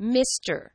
Mr